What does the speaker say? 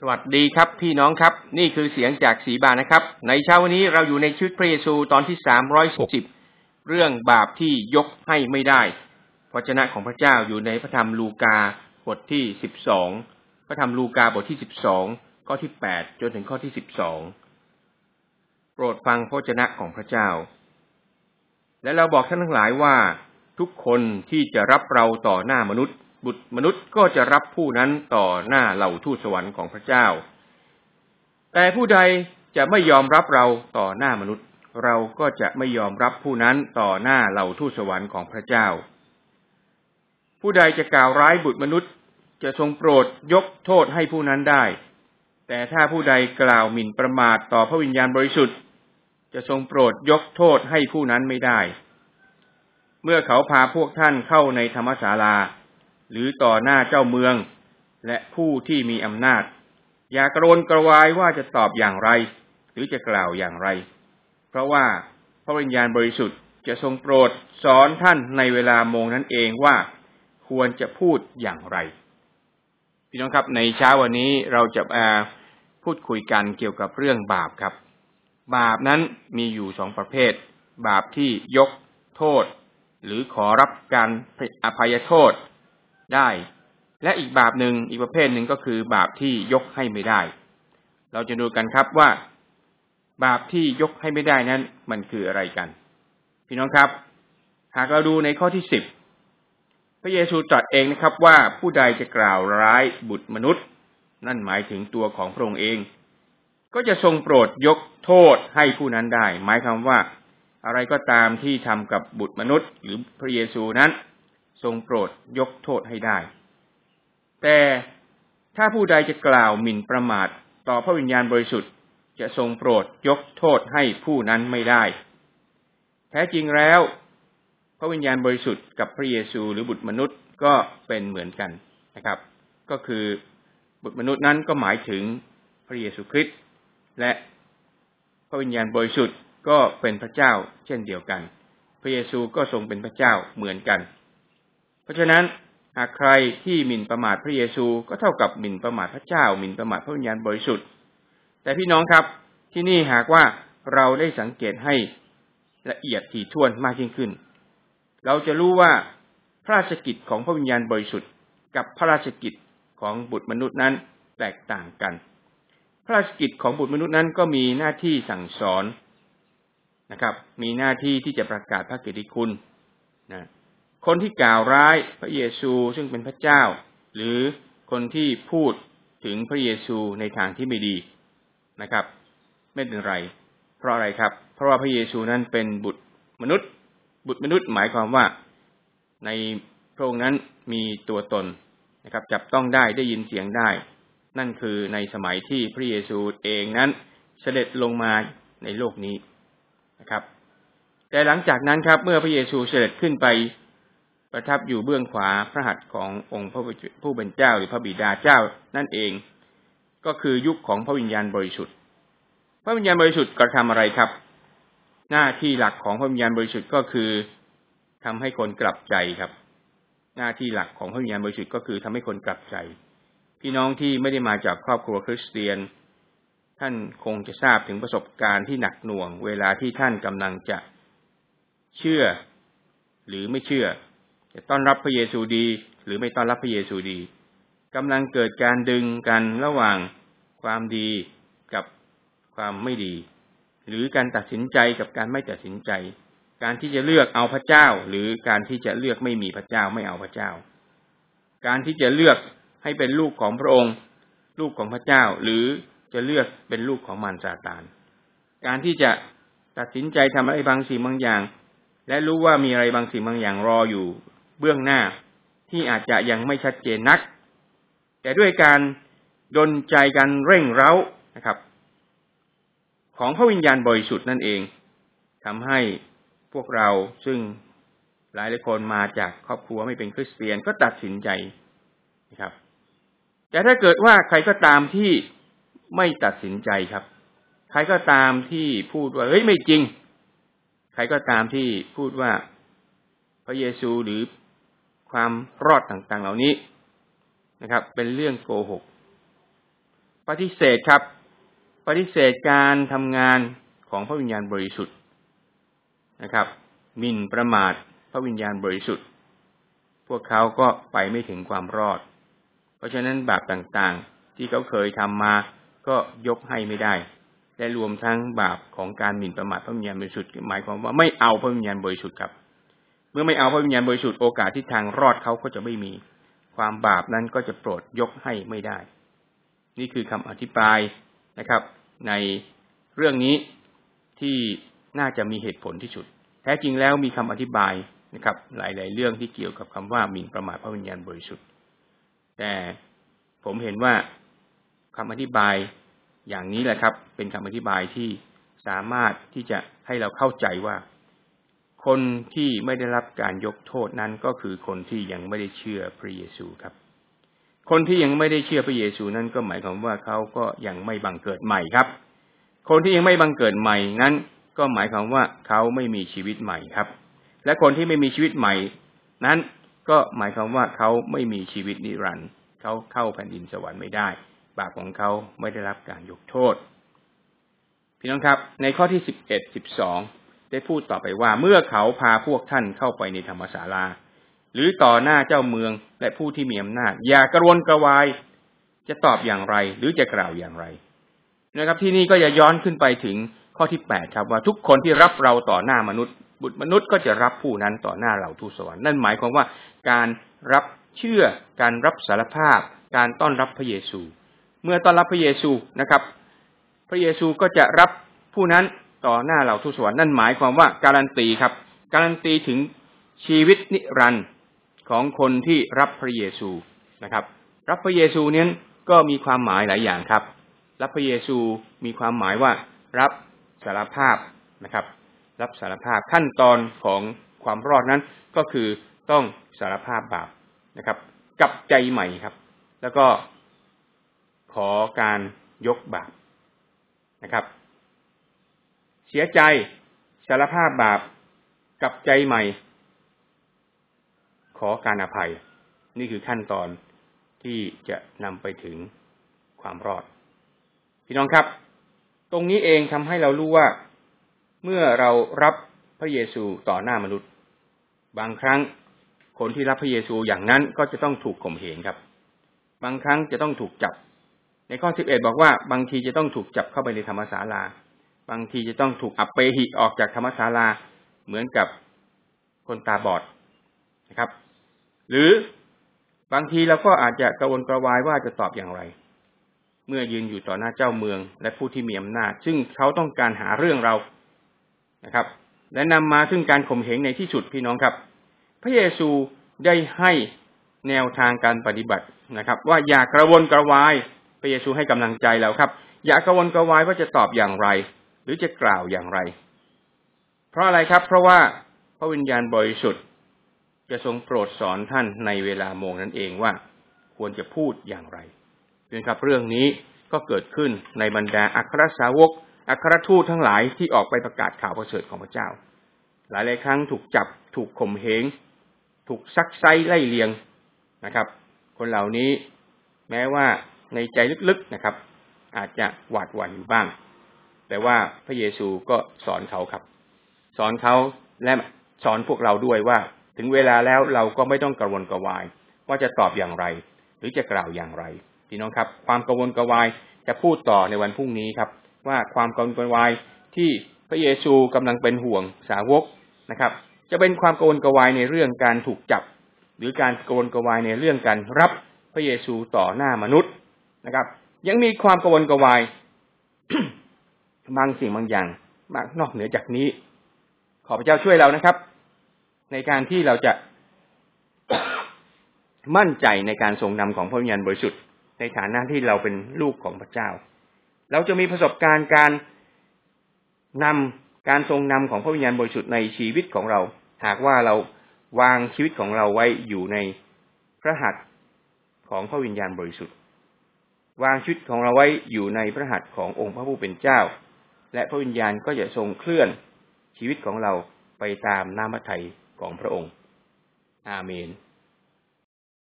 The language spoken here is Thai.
สวัสดีครับพี่น้องครับ นี่คือเสียงจากสีบานนะครับ ในเช้าวันนี้เราอยู่ในชุดพระเยซูตอนที่สามร้อยสิบเรื่องบาปที่ยกให้ไม่ได้พระเจ้าของพระเจ้าอยู่ในพระธรรมลูกาบทที่สิบสองพระธรรมลูกาบทที่สิบสองข้อที่แปดจนถึงข้อที่สิบสองโปรดฟังพระเจ้าของพระเจ้า และเราบอกท่านทั้งหลายว่าทุกคนที่จะรับเราต่อหน้ามนุษย์ บุตรมนุษย์ก็จะรับผู้นั้นต่อหน้าเหล่าทูตสวรรค์ของพระเจ้า แต่ผู้ใดจะไม่ยอมรับเราต่อหน้ามนุษย์ เราก็จะไม่ยอมรับผู้นั้นต่อหน้าเหล่าทูตสวรรค์ของพระเจ้า ผู้ใดจะกล่าวร้ายบุตรมนุษย์ จะทรงโปรดยกโทษให้ผู้นั้นได้ แต่ถ้าผู้ใดกล่าวหมิ่นประมาทต่อพระวิญญาณบริสุทธิ์ จะทรงโปรดยกโทษให้ผู้นั้นไม่ได้ เมื่อเขาพาพวกท่านเข้าในธรรมศาลา หรือต่อหน้าเจ้าเมือง และผู้ที่มีอำนาจ อย่ากระโนกระวายว่าจะตอบอย่างไร หรือจะกล่าวอย่างไร เพราะว่าพระวิญญาณบริสุทธิ์จะทรงโปรดสอนท่านในเวลาโมงนั้นเองว่าควรจะพูดอย่างไร พี่น้องครับในเช้าวันนี้เราจะมาพูดคุยกันเกี่ยวกับเรื่องบาปครับ บาปนั้นมีอยู่สองประเภท บาปที่ยกโทษ หรือขอรับการอภัยโทษ ได้ และอีกบาปหนึ่งอีกประเภทหนึ่งก็คือบาปที่ยกให้ไม่ได้ เราจะดูกันครับว่า บาปที่ยกให้ไม่ได้นั้น มันคืออะไรกัน พี่น้องครับ หากเราดูในข้อที่สิบพระเยซูตรัสเองนะครับว่าผู้ใดจะกล่าวร้ายบุตรมนุษย์ นั่นหมายถึงตัวของพระองค์เอง ก็จะทรงโปรดยกโทษให้ผู้นั้นได้ หมายความว่า อะไรก็ตามที่ทำกับบุตรมนุษย์ หรือพระเยซูนั้น ทรงโปรดยกโทษให้ได้ แต่ถ้าผู้ใดจะกล่าวหมิ่นประมาทต่อพระวิญญาณบริสุทธิ์ จะทรงโปรดยกโทษให้ผู้นั้นไม่ได้ แท้จริงแล้ว พระวิญญาณบริสุทธิ์กับพระเยซูหรือบุตรมนุษย์ก็เป็นเหมือนกันนะครับ ก็คือบุตรมนุษย์นั้นก็หมายถึงพระเยซูคริสต์และพระวิญญาณบริสุทธิ์ก็เป็นพระเจ้าเช่นเดียวกัน พระเยซูก็ทรงเป็นพระเจ้าเหมือนกัน เพราะฉะนั้นหากใครที่หมิ่นประมาทพระเยซูก็เท่ากับหมิ่นประมาทพระเจ้าหมิ่นประมาทพระวิญญาณบริสุทธิ์ แต่พี่น้องครับที่นี่หากว่าเราได้สังเกตให้ละเอียดถี่ถ้วนมากยิ่งขึ้น เราจะรู้ว่าพระราชกิจของพระวิญญาณบริสุทธิ์ กับพระราชกิจของบุตรมนุษย์นั้นแตกต่างกัน พระราชกิจของบุตรมนุษย์นั้นก็มีหน้าที่สั่งสอนนะครับ มีหน้าที่ที่จะประกาศพระกิติคุณนะ คนที่กล่าวร้ายพระเยซูซึ่งเป็นพระเจ้า หรือคนที่พูดถึงพระเยซูในทางที่ไม่ดีนะครับ ไม่เป็นไร เพราะอะไรครับ เพราะว่าพระเยซูนั้นเป็นบุตรมนุษย์ บุตรมนุษย์หมายความว่า ในพระองค์นั้นมีตัวตนนะครับ จับต้องได้ได้ยินเสียงได้ นั่นคือในสมัยที่พระเยซูเองนั้นเสด็จลงมาในโลกนี้นะครับ แต่หลังจากนั้นครับ เมื่อพระเยซูเสด็จขึ้นไป ประทับอยู่เบื้องขวาพระหัตถ์ขององค์พระผู้เป็นเจ้าหรือพระบิดาเจ้านั่นเอง ก็คือยุคของพระวิญญาณบริสุทธิ์ พระวิญญาณบริสุทธิ์กระทำอะไรครับ หน้าที่หลักของพระวิญญาณบริสุทธิ์ก็คือทำให้คนกลับใจครับ หน้าที่หลักของพระวิญญาณบริสุทธิ์ก็คือทำให้คนกลับใจ พี่น้องที่ไม่ได้มาจากครอบครัวคริสเตียน ท่านคงจะทราบถึงประสบการณ์ที่หนักหน่วง เวลาที่ท่านกำลังจะเชื่อ หรือไม่เชื่อ จะต้อนรับพระเยซูดี หรือไม่ต้อนรับพระเยซูดีกำลังเกิดการดึงกันระหว่างความดีกับความไม่ดี หรือการตัดสินใจกับการไม่ตัดสินใจ การที่จะเลือกเอาพระเจ้า หรือการที่จะเลือกไม่มีพระเจ้าไม่เอาพระเจ้า การที่จะเลือกให้เป็นลูกของพระองค์ ลูกของพระเจ้า หรือจะเลือกเป็นลูกของมารซาตาน การที่จะตัดสินใจทำอะไรบางสิ่งบางอย่าง และรู้ว่ามีอะไรบางสิ่งบางอย่างรออยู่ เบื้องหน้าที่อาจจะยังไม่ชัดเจนนัก แต่ด้วยการดนใจกันเร่งเร้านะครับ ของพระวิญญาณบริสุทธิ์นั่นเองทำให้พวกเราซึ่งหลายหลายคนมาจากครอบครัวไม่เป็นคริสเตียนก็ตัดสินใจนะครับ แต่ถ้าเกิดว่าใครก็ตามที่ไม่ตัดสินใจครับ ใครก็ตามที่พูดว่าเฮ้ยไม่จริง ใครก็ตามที่พูดว่าพระเยซูหรือ ความรอดต่างๆ เหล่านี้นะครับ เป็นเรื่องโกหก ปฏิเสธครับ ปฏิเสธการทำงานของพระวิญญาณบริสุทธิ์นะครับหมินประมาทพระวิญญาณบริสุทธิ์ พวกเขาก็ไปไม่ถึงความรอด เพราะฉะนั้นบาปต่างๆ ที่เขาเคยทำมาก็ยกให้ไม่ได้ และรวมทั้งบาปของการหมิ่นประมาทพระวิญญาณบริสุทธิ์หมายความว่าไม่เอาพระวิญญาณบริสุทธิ์ครับ มื่อไม่เอาพระวิญญาณบริสุทธิ์โอกาสที่ทางรอดเขาก็จะไม่มี ความบาปนั้นก็จะโปรดยกให้ไม่ได้ นี่คือคำอธิบายนะครับ ในเรื่องนี้ที่น่าจะมีเหตุผลที่สุด แท้จริงแล้วมีคำอธิบายนะครับ หลาย ๆ เรื่องที่เกี่ยวกับคำว่าหมิ่นประมาทพระวิญญาณบริสุทธิ์ แต่ผมเห็นว่าคำอธิบายอย่างนี้แหละครับ เป็นคำอธิบายที่สามารถที่จะให้เราเข้าใจว่า คนที่ไม่ได้รับการยกโทษนั้นก็คือคนที่ยังไม่ได้เชื่อพระเยซูครับ คนที่ยังไม่ได้เชื่อพระเยซูนั้นก็หมายความว่าเขาก็ยังไม่บังเกิดใหม่ครับ คนที่ยังไม่บังเกิดใหม่นั้น ก็หมายความว่าเขาไม่มีชีวิตใหม่ครับ และคนที่ไม่มีชีวิตใหม่ นั้นก็หมายความว่าเขาไม่มีชีวิตนิรันดร์เขาเข้าแผ่นดินสวรรค์ไม่ได้ บาปของเขาไม่ได้รับการยกโทษ พี่น้องครับ ในข้อที่สิบเอ็ดสิบสอง ได้พูดต่อไปว่าเมื่อเขาพาพวกท่านเข้าไปในธรรมศาลา หรือต่อหน้าเจ้าเมืองและผู้ที่มีอำนาจ อย่ากระวนกระวาย จะตอบอย่างไร หรือจะกล่าวอย่างไร นะครับ ที่นี่ก็จะย้อนขึ้นไปถึงข้อที่แปดครับว่าทุกคนที่รับเราต่อหน้ามนุษย์ บุตรมนุษย์ก็จะรับผู้นั้นต่อหน้าเราทูตสวรรค์นั่นหมายความว่าการรับเชื่อการรับสารภาพ การต้อนรับพระเยซู เมื่อต้อนรับพระเยซูนะครับ พระเยซูก็จะรับผู้นั้น ต่อหน้าเหล่าทูตสวรรค์นั่นหมายความว่าการันตีครับ การันตีถึงชีวิตนิรันดร์ของคนที่รับพระเยซูนะครับ รับพระเยซูนี้ก็มีความหมายหลายอย่างครับ รับพระเยซูมีความหมายว่ารับสารภาพนะครับ รับสารภาพขั้นตอนของความรอดนั้นก็คือต้องสารภาพบาปนะครับกับใจใหม่ครับ แล้วก็ขอการยกบาปนะครับ สียใจสารภาพบาปกับใจใหม่ ขอการอภัย นี่คือขั้นตอนที่จะนำไปถึงความรอด พี่น้องครับ ตรงนี้เองทำให้เรารู้ว่า เมื่อเรารับพระเยซูต่อหน้ามนุษย์ บางครั้งคนที่รับพระเยซูอย่างนั้นก็จะต้องถูกข่มเหงครับ บางครั้งจะต้องถูกจับ ในข้อสิบเอ็ดบอกว่า บางทีจะต้องถูกจับเข้าไปในธรรมศาลา บางทีจะต้องถูกอับเปหิออกจากธรรมศาลาเหมือนกับคนตาบอดนะครับ หรือบางทีเราก็อาจจะกระวนกระวายว่าจะตอบอย่างไร เมื่อยืนอยู่ต่อหน้าเจ้าเมือง และผู้ที่มีอำนาจ ซึ่งเขาต้องการหาเรื่องเรานะครับ และนำมาซึ่งการข่มเหงในที่สุดพี่น้องครับ พระเยซูได้ให้แนวทางการปฏิบัตินะครับ ว่าอย่ากระวนกระวาย พระเยซูให้กำลังใจเราครับ อย่ากระวนกระวายว่าจะตอบอย่างไร หรือจะกล่าวอย่างไร เพราะอะไรครับ เพราะว่าพระวิญญาณบริสุทธิ์ จะทรงโปรดสอนท่านในเวลาโมงนั้นเองว่า ควรจะพูดอย่างไรเพื่อนครับเรื่องนี้ก็เกิดขึ้นในบรรดาอัครสาวก อัครทูตทั้งหลายที่ออกไปประกาศข่าวประเสริฐของพระเจ้า หลายหลายครั้งถูกจับถูกข่มเหงถูกซักไซไล่เลียงนะครับ คนเหล่านี้แม้ว่าในใจลึกๆนะครับ อาจจะหวาดหวั่นอยู่บ้าง แต่ว่าพระเยซูก็สอนเขาครับ สอนเขาและสอนพวกเราด้วยว่า ถึงเวลาแล้วเราก็ไม่ต้องกระวนกวาย ว่าจะตอบอย่างไร หรือจะกล่าวอย่างไรพี่น้องครับ ความกระวนกวายจะพูดต่อในวันพรุ่งนี้ครับ ว่าความกระวนกวายที่พระเยซูกำลังเป็นห่วงสาวกนะครับ จะเป็นความกระวนกวายในเรื่องการถูกจับ หรือการกระวนกวายในเรื่องการรับพระเยซูต่อหน้ามนุษย์นะครับ ยังมีความกังวลกวาย บางสิ่งบางอย่างมากนอกเหนือจากนี้ ขอพระเจ้าช่วยเรานะครับ ในการที่เราจะมั่นใจในการทรงนำของพระวิญญาณบริสุทธิ์ในฐานะที่เราเป็นลูกของพระเจ้า เราจะมีประสบการณ์การนำการทรงนำของพระวิญญาณบริสุทธิ์ในชีวิตของเรา หากว่าเราวางชีวิตของเราไว้อยู่ในพระหัตถ์ของพระวิญญาณบริสุทธิ์ วางชีวิตของเราไว้อยู่ในพระหัตถ์ขององค์พระผู้เป็นเจ้า และพระวิญญาณก็จะทรงเคลื่อนชีวิตของเราไปตามน้ำพระทัยของพระองค์ อาเมน